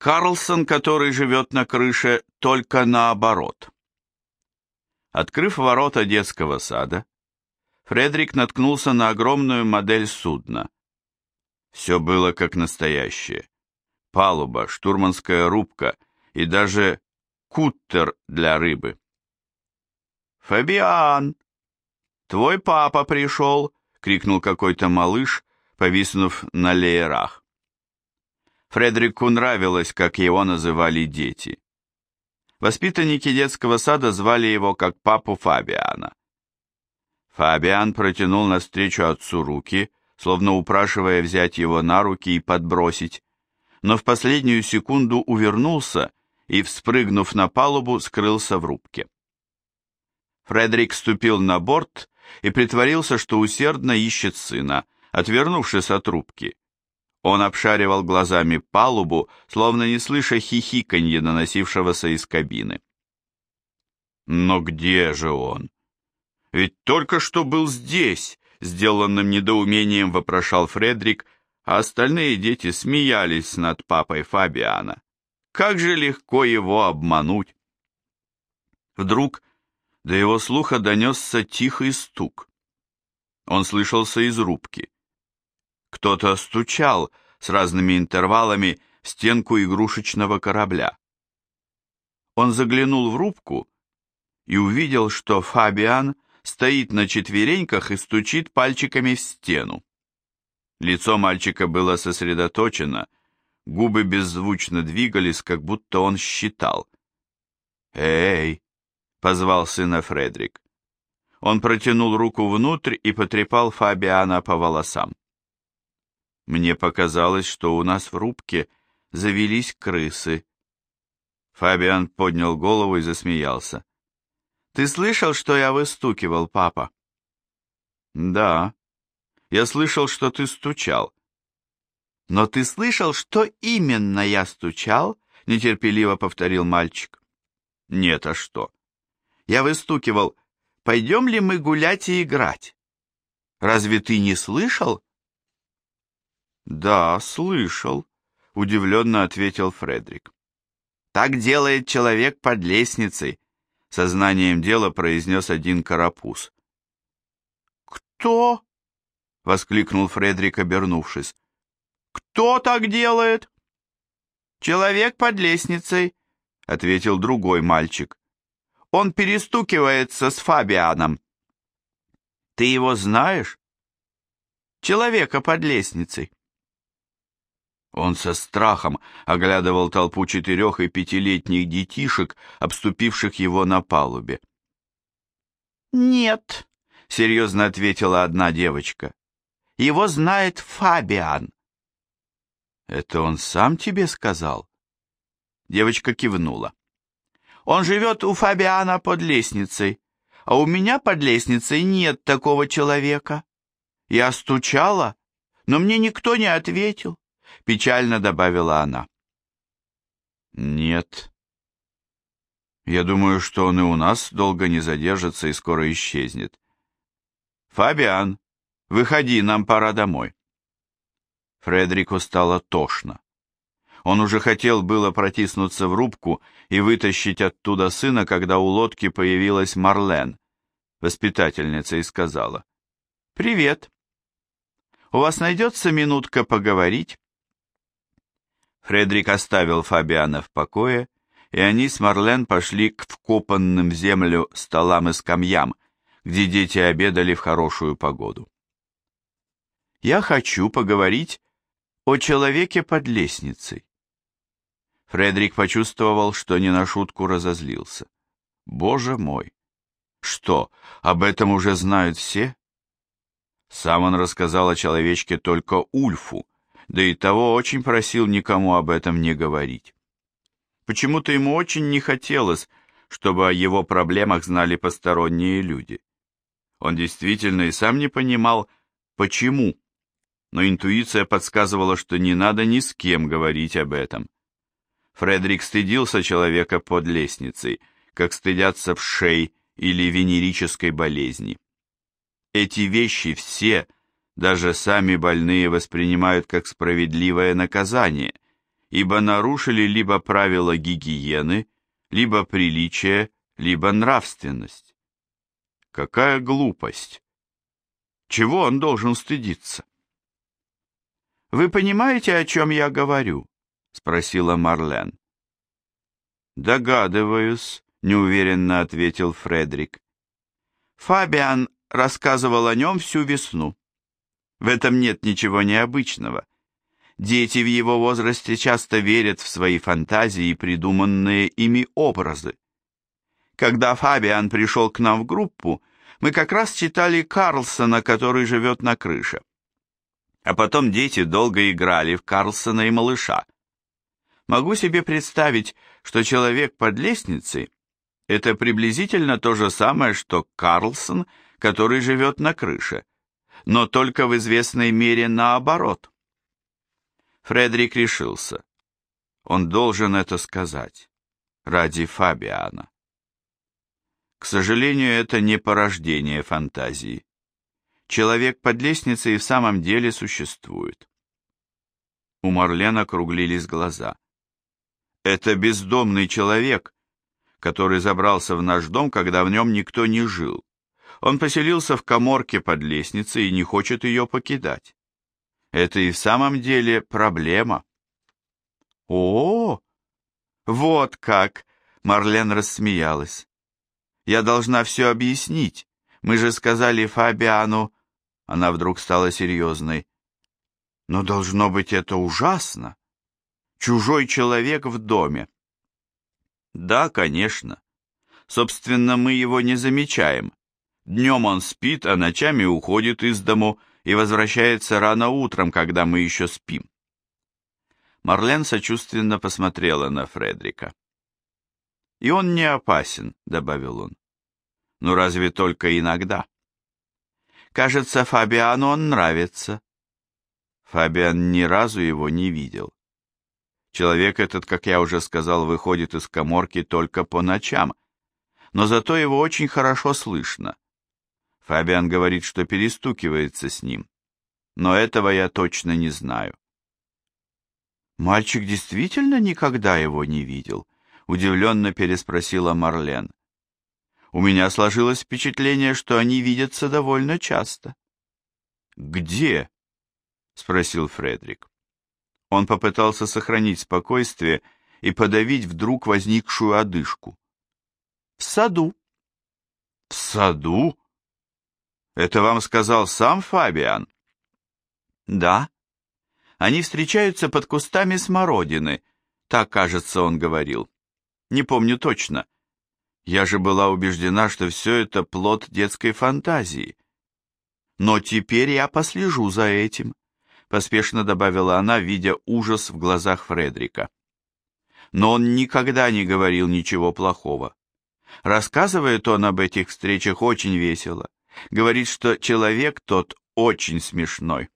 Карлсон, который живет на крыше, только наоборот. Открыв ворота детского сада, Фредерик наткнулся на огромную модель судна. Все было как настоящее. Палуба, штурманская рубка и даже куттер для рыбы. «Фабиан, твой папа пришел!» — крикнул какой-то малыш, повиснув на леерах. Фредерику нравилось, как его называли дети. Воспитанники детского сада звали его как папу Фабиана. Фабиан протянул навстречу отцу руки, словно упрашивая взять его на руки и подбросить, но в последнюю секунду увернулся и, вспрыгнув на палубу, скрылся в рубке. Фредерик ступил на борт и притворился, что усердно ищет сына, отвернувшись от рубки. Он обшаривал глазами палубу, словно не слыша хихиканье, наносившегося из кабины. Но где же он? Ведь только что был здесь, сделанным недоумением вопрошал Фредерик, а остальные дети смеялись над папой Фабиана. Как же легко его обмануть! Вдруг до его слуха донесся тихий стук. Он слышался из рубки. Кто-то стучал с разными интервалами в стенку игрушечного корабля. Он заглянул в рубку и увидел, что Фабиан стоит на четвереньках и стучит пальчиками в стену. Лицо мальчика было сосредоточено, губы беззвучно двигались, как будто он считал. «Эй!» — позвал сына Фредрик. Он протянул руку внутрь и потрепал Фабиана по волосам. Мне показалось, что у нас в рубке завелись крысы. Фабиан поднял голову и засмеялся. «Ты слышал, что я выстукивал, папа?» «Да. Я слышал, что ты стучал». «Но ты слышал, что именно я стучал?» — нетерпеливо повторил мальчик. «Нет, а что?» «Я выстукивал. Пойдем ли мы гулять и играть?» «Разве ты не слышал?» «Да, слышал», — удивленно ответил Фредерик. «Так делает человек под лестницей», — сознанием дела произнес один карапуз. «Кто?» — воскликнул Фредерик, обернувшись. «Кто так делает?» «Человек под лестницей», — ответил другой мальчик. «Он перестукивается с Фабианом». «Ты его знаешь?» «Человека под лестницей». Он со страхом оглядывал толпу четырех и пятилетних детишек, обступивших его на палубе. «Нет», — серьезно ответила одна девочка. «Его знает Фабиан». «Это он сам тебе сказал?» Девочка кивнула. «Он живет у Фабиана под лестницей, а у меня под лестницей нет такого человека. Я стучала, но мне никто не ответил печально добавила она. Нет. Я думаю, что он и у нас долго не задержится и скоро исчезнет. Фабиан, выходи, нам пора домой. Фредерику стало тошно. Он уже хотел было протиснуться в рубку и вытащить оттуда сына, когда у лодки появилась Марлен, воспитательница, и сказала, «Привет. У вас найдется минутка поговорить?» Фредерик оставил Фабиана в покое, и они с Марлен пошли к вкопанным в землю столам и скамьям, где дети обедали в хорошую погоду. «Я хочу поговорить о человеке под лестницей». Фредерик почувствовал, что не на шутку разозлился. «Боже мой! Что, об этом уже знают все?» Сам он рассказал о человечке только Ульфу, да и того очень просил никому об этом не говорить. Почему-то ему очень не хотелось, чтобы о его проблемах знали посторонние люди. Он действительно и сам не понимал, почему, но интуиция подсказывала, что не надо ни с кем говорить об этом. Фредерик стыдился человека под лестницей, как стыдятся вшей или венерической болезни. Эти вещи все – даже сами больные воспринимают как справедливое наказание, ибо нарушили либо правила гигиены, либо приличие, либо нравственность. Какая глупость! Чего он должен стыдиться? «Вы понимаете, о чем я говорю?» — спросила Марлен. «Догадываюсь», — неуверенно ответил Фредерик. Фабиан рассказывал о нем всю весну. В этом нет ничего необычного. Дети в его возрасте часто верят в свои фантазии и придуманные ими образы. Когда Фабиан пришел к нам в группу, мы как раз читали Карлсона, который живет на крыше. А потом дети долго играли в Карлсона и малыша. Могу себе представить, что человек под лестницей – это приблизительно то же самое, что Карлсон, который живет на крыше, но только в известной мере наоборот. Фредерик решился. Он должен это сказать. Ради Фабиана. К сожалению, это не порождение фантазии. Человек под лестницей в самом деле существует. У Марлен округлились глаза. Это бездомный человек, который забрался в наш дом, когда в нем никто не жил. Он поселился в коморке под лестницей и не хочет ее покидать. Это и в самом деле проблема. О, вот как! Марлен рассмеялась. Я должна все объяснить. Мы же сказали Фабиану... Она вдруг стала серьезной. Но должно быть это ужасно. Чужой человек в доме. Да, конечно. Собственно, мы его не замечаем. Днем он спит, а ночами уходит из дому и возвращается рано утром, когда мы еще спим. Марлен сочувственно посмотрела на Фредрика. «И он не опасен», — добавил он. «Ну разве только иногда?» Кажется, Фабиану он нравится. Фабиан ни разу его не видел. Человек этот, как я уже сказал, выходит из коморки только по ночам, но зато его очень хорошо слышно. Фабиан говорит, что перестукивается с ним, но этого я точно не знаю. Мальчик действительно никогда его не видел, удивленно переспросила Марлен. У меня сложилось впечатление, что они видятся довольно часто. «Где?» — спросил Фредерик. Он попытался сохранить спокойствие и подавить вдруг возникшую одышку. «В саду». «В саду? Это вам сказал сам Фабиан?» «Да. Они встречаются под кустами смородины, так, кажется, он говорил. Не помню точно. Я же была убеждена, что все это плод детской фантазии. Но теперь я послежу за этим, поспешно добавила она, видя ужас в глазах Фредрика. Но он никогда не говорил ничего плохого. Рассказывает он об этих встречах очень весело. Говорит, что человек тот очень смешной.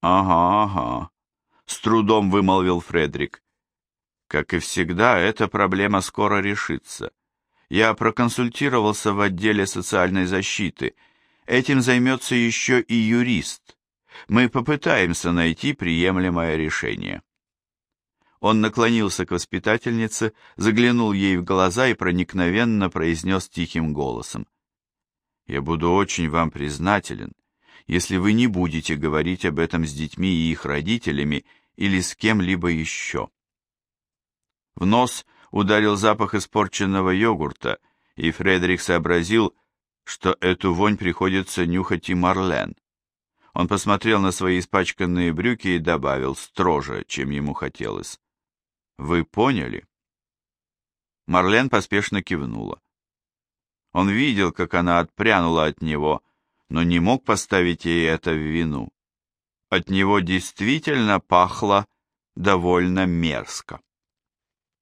«Ага, ага», — с трудом вымолвил Фредрик. «Как и всегда, эта проблема скоро решится. Я проконсультировался в отделе социальной защиты. Этим займется еще и юрист. Мы попытаемся найти приемлемое решение. Он наклонился к воспитательнице, заглянул ей в глаза и проникновенно произнес тихим голосом. «Я буду очень вам признателен, если вы не будете говорить об этом с детьми и их родителями или с кем-либо еще». В нос ударил запах испорченного йогурта, и Фредерик сообразил, что эту вонь приходится нюхать и Марлен. Он посмотрел на свои испачканные брюки и добавил строже, чем ему хотелось. «Вы поняли?» Марлен поспешно кивнула. Он видел, как она отпрянула от него, но не мог поставить ей это в вину. От него действительно пахло довольно мерзко.